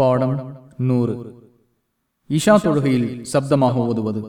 பாடம் நூறு. இஷா தொழுகையில் சப்தமாக ஓதுவது.